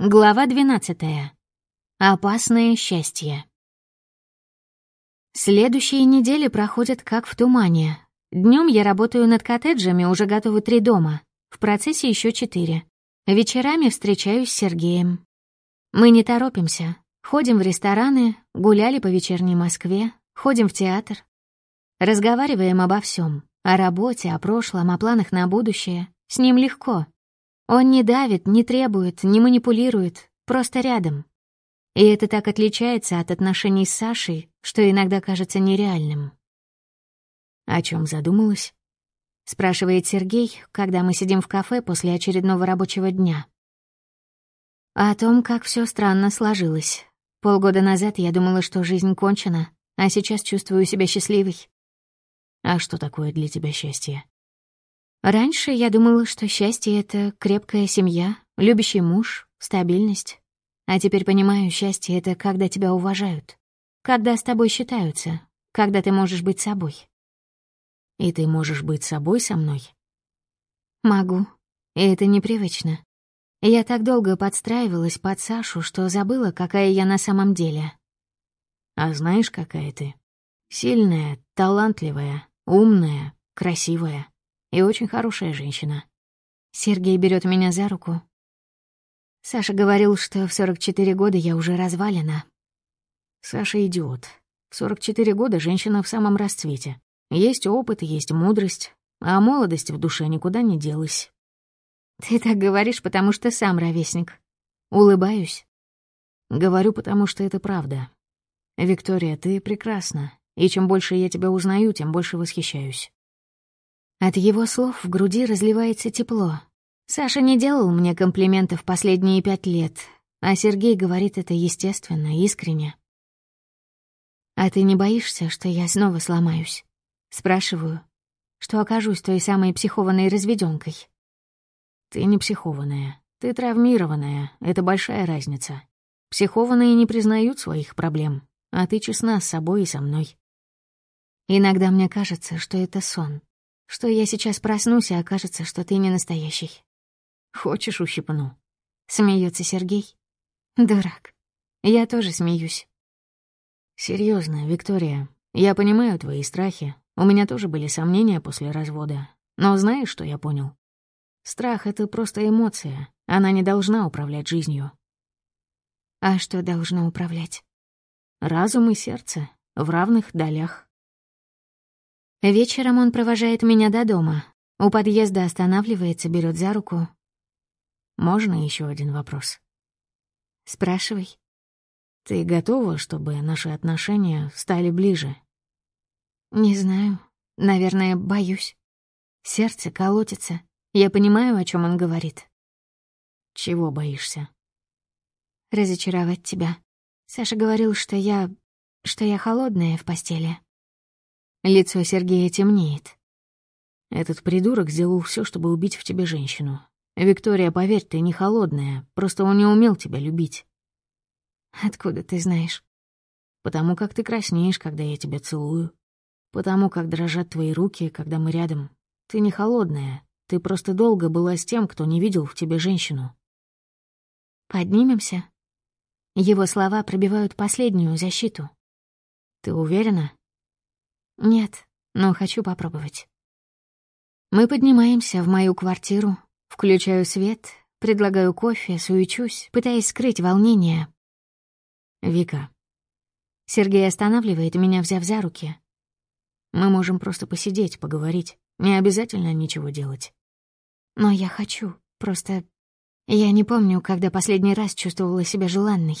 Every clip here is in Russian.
Глава 12. Опасное счастье. Следующие недели проходят как в тумане. Днем я работаю над коттеджами, уже готовы три дома. В процессе еще четыре. Вечерами встречаюсь с Сергеем. Мы не торопимся. Ходим в рестораны, гуляли по вечерней Москве, ходим в театр. Разговариваем обо всем: О работе, о прошлом, о планах на будущее. С ним легко. Он не давит, не требует, не манипулирует, просто рядом. И это так отличается от отношений с Сашей, что иногда кажется нереальным. «О чем задумалась?» — спрашивает Сергей, когда мы сидим в кафе после очередного рабочего дня. О том, как все странно сложилось. Полгода назад я думала, что жизнь кончена, а сейчас чувствую себя счастливой. А что такое для тебя счастье? Раньше я думала, что счастье — это крепкая семья, любящий муж, стабильность. А теперь понимаю, счастье — это когда тебя уважают, когда с тобой считаются, когда ты можешь быть собой. И ты можешь быть собой со мной? Могу. И это непривычно. Я так долго подстраивалась под Сашу, что забыла, какая я на самом деле. А знаешь, какая ты? Сильная, талантливая, умная, красивая и очень хорошая женщина. Сергей берет меня за руку. Саша говорил, что в 44 года я уже развалена. Саша идиот. В 44 года женщина в самом расцвете. Есть опыт, есть мудрость, а молодость в душе никуда не делась. Ты так говоришь, потому что сам ровесник. Улыбаюсь. Говорю, потому что это правда. Виктория, ты прекрасна, и чем больше я тебя узнаю, тем больше восхищаюсь. От его слов в груди разливается тепло. Саша не делал мне комплиментов последние пять лет, а Сергей говорит это естественно, искренне. «А ты не боишься, что я снова сломаюсь?» Спрашиваю, что окажусь той самой психованной разведёнкой. «Ты не психованная, ты травмированная, это большая разница. Психованные не признают своих проблем, а ты честна с собой и со мной». Иногда мне кажется, что это сон, что я сейчас проснусь, и окажется, что ты не настоящий. Хочешь, ущипну? Смеется Сергей. Дурак. Я тоже смеюсь. Серьезно, Виктория, я понимаю твои страхи. У меня тоже были сомнения после развода. Но знаешь, что я понял? Страх — это просто эмоция. Она не должна управлять жизнью. А что должно управлять? Разум и сердце в равных долях. Вечером он провожает меня до дома. У подъезда останавливается, берет за руку. Можно еще один вопрос? Спрашивай. Ты готова, чтобы наши отношения стали ближе? Не знаю. Наверное, боюсь. Сердце колотится. Я понимаю, о чем он говорит. Чего боишься? Разочаровать тебя. Саша говорил, что я... что я холодная в постели. Лицо Сергея темнеет. Этот придурок сделал все, чтобы убить в тебе женщину. Виктория, поверь, ты не холодная, просто он не умел тебя любить. Откуда ты знаешь? Потому как ты краснеешь, когда я тебя целую. Потому как дрожат твои руки, когда мы рядом. Ты не холодная, ты просто долго была с тем, кто не видел в тебе женщину. Поднимемся? Его слова пробивают последнюю защиту. Ты уверена? Нет, но хочу попробовать. Мы поднимаемся в мою квартиру, включаю свет, предлагаю кофе, суечусь, пытаясь скрыть волнение. Вика. Сергей останавливает меня, взяв за руки. Мы можем просто посидеть, поговорить. Не обязательно ничего делать. Но я хочу. Просто я не помню, когда последний раз чувствовала себя желанной.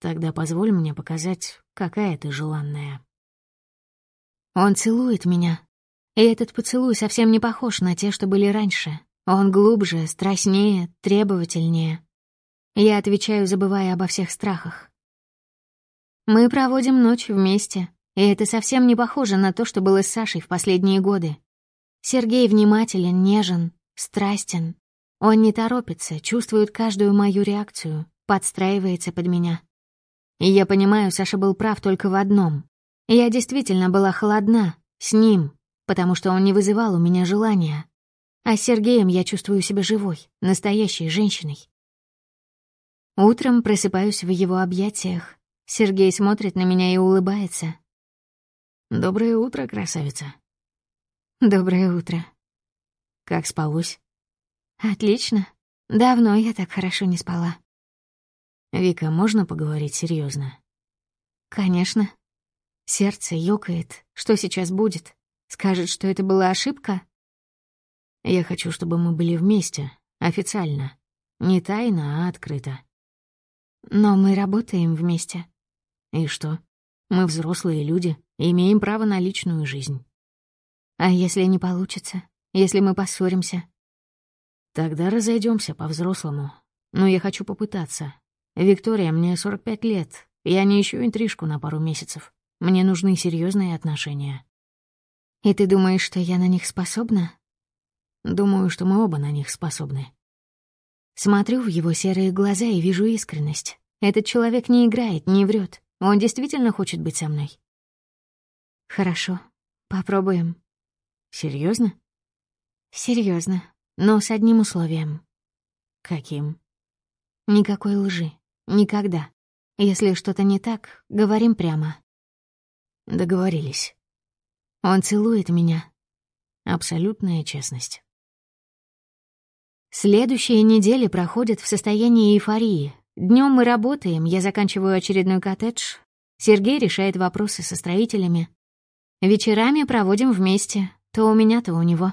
Тогда позволь мне показать, какая ты желанная. Он целует меня. И этот поцелуй совсем не похож на те, что были раньше. Он глубже, страстнее, требовательнее. Я отвечаю, забывая обо всех страхах. Мы проводим ночь вместе, и это совсем не похоже на то, что было с Сашей в последние годы. Сергей внимателен, нежен, страстен. Он не торопится, чувствует каждую мою реакцию, подстраивается под меня. И я понимаю, Саша был прав только в одном. Я действительно была холодна, с ним, потому что он не вызывал у меня желания. А с Сергеем я чувствую себя живой, настоящей женщиной. Утром просыпаюсь в его объятиях. Сергей смотрит на меня и улыбается. «Доброе утро, красавица». «Доброе утро». «Как спалось?» «Отлично. Давно я так хорошо не спала». «Вика, можно поговорить серьезно? «Конечно». Сердце ёкает. Что сейчас будет? Скажет, что это была ошибка? Я хочу, чтобы мы были вместе, официально. Не тайно, а открыто. Но мы работаем вместе. И что? Мы взрослые люди имеем право на личную жизнь. А если не получится? Если мы поссоримся? Тогда разойдемся по-взрослому. Но я хочу попытаться. Виктория, мне 45 лет. Я не ищу интрижку на пару месяцев. Мне нужны серьезные отношения. И ты думаешь, что я на них способна? Думаю, что мы оба на них способны. Смотрю в его серые глаза и вижу искренность. Этот человек не играет, не врет. Он действительно хочет быть со мной. Хорошо, попробуем. Серьезно? Серьезно, но с одним условием. Каким? Никакой лжи. Никогда. Если что-то не так, говорим прямо. Договорились. Он целует меня. Абсолютная честность. Следующие недели проходят в состоянии эйфории. Днем мы работаем, я заканчиваю очередной коттедж. Сергей решает вопросы со строителями. Вечерами проводим вместе, то у меня, то у него.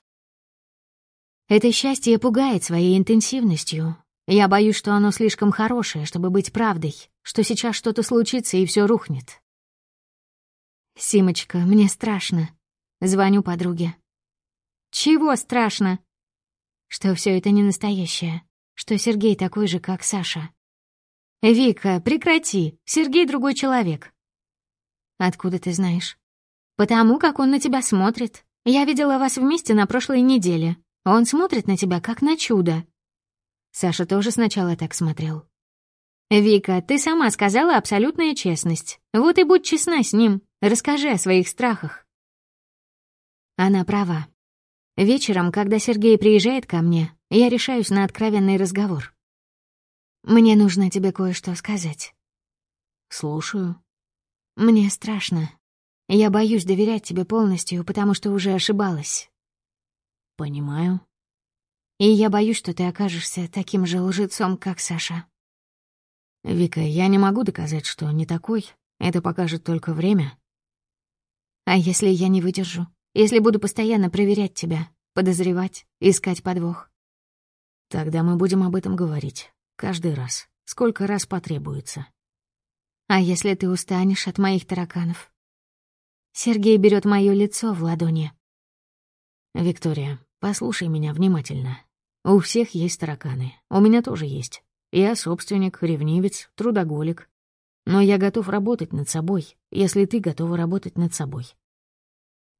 Это счастье пугает своей интенсивностью. Я боюсь, что оно слишком хорошее, чтобы быть правдой, что сейчас что-то случится и все рухнет. «Симочка, мне страшно». Звоню подруге. «Чего страшно?» Что все это не настоящее, что Сергей такой же, как Саша. «Вика, прекрати, Сергей другой человек». «Откуда ты знаешь?» «Потому как он на тебя смотрит. Я видела вас вместе на прошлой неделе. Он смотрит на тебя, как на чудо». Саша тоже сначала так смотрел. «Вика, ты сама сказала абсолютная честность. Вот и будь честна с ним. Расскажи о своих страхах». Она права. Вечером, когда Сергей приезжает ко мне, я решаюсь на откровенный разговор. «Мне нужно тебе кое-что сказать». «Слушаю». «Мне страшно. Я боюсь доверять тебе полностью, потому что уже ошибалась». «Понимаю». «И я боюсь, что ты окажешься таким же лжецом, как Саша». «Вика, я не могу доказать, что не такой. Это покажет только время. А если я не выдержу? Если буду постоянно проверять тебя, подозревать, искать подвох? Тогда мы будем об этом говорить. Каждый раз. Сколько раз потребуется. А если ты устанешь от моих тараканов? Сергей берет моё лицо в ладони. Виктория, послушай меня внимательно. У всех есть тараканы. У меня тоже есть. Я собственник, ревнивец, трудоголик. Но я готов работать над собой, если ты готова работать над собой.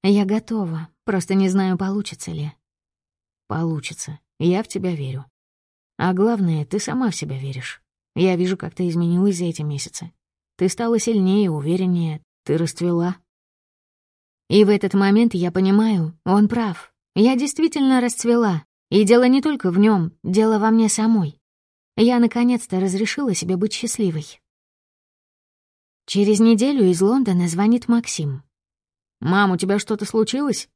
Я готова, просто не знаю, получится ли. Получится. Я в тебя верю. А главное, ты сама в себя веришь. Я вижу, как ты изменилась за эти месяцы. Ты стала сильнее, увереннее, ты расцвела. И в этот момент я понимаю, он прав. Я действительно расцвела. И дело не только в нем, дело во мне самой. Я наконец-то разрешила себе быть счастливой. Через неделю из Лондона звонит Максим. «Мам, у тебя что-то случилось?»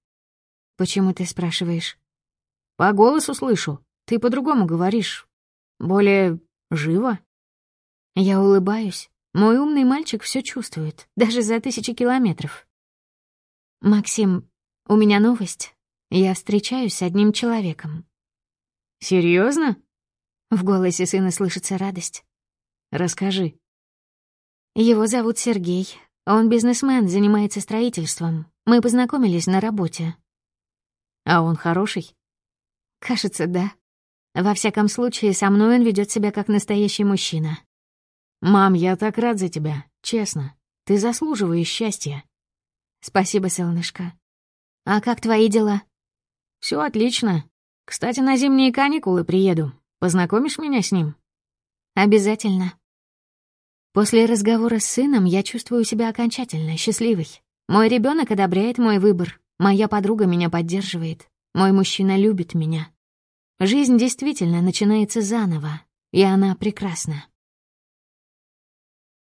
«Почему ты спрашиваешь?» «По голосу слышу. Ты по-другому говоришь. Более живо?» Я улыбаюсь. Мой умный мальчик все чувствует, даже за тысячи километров. «Максим, у меня новость. Я встречаюсь с одним человеком». Серьезно? В голосе сына слышится радость. «Расскажи». Его зовут Сергей. Он бизнесмен, занимается строительством. Мы познакомились на работе. А он хороший? Кажется, да. Во всяком случае, со мной он ведет себя как настоящий мужчина. Мам, я так рад за тебя, честно. Ты заслуживаешь счастья. Спасибо, солнышко. А как твои дела? Все отлично. Кстати, на зимние каникулы приеду. Познакомишь меня с ним? Обязательно. После разговора с сыном я чувствую себя окончательно счастливой. Мой ребенок одобряет мой выбор, моя подруга меня поддерживает, мой мужчина любит меня. Жизнь действительно начинается заново, и она прекрасна.